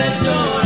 that door.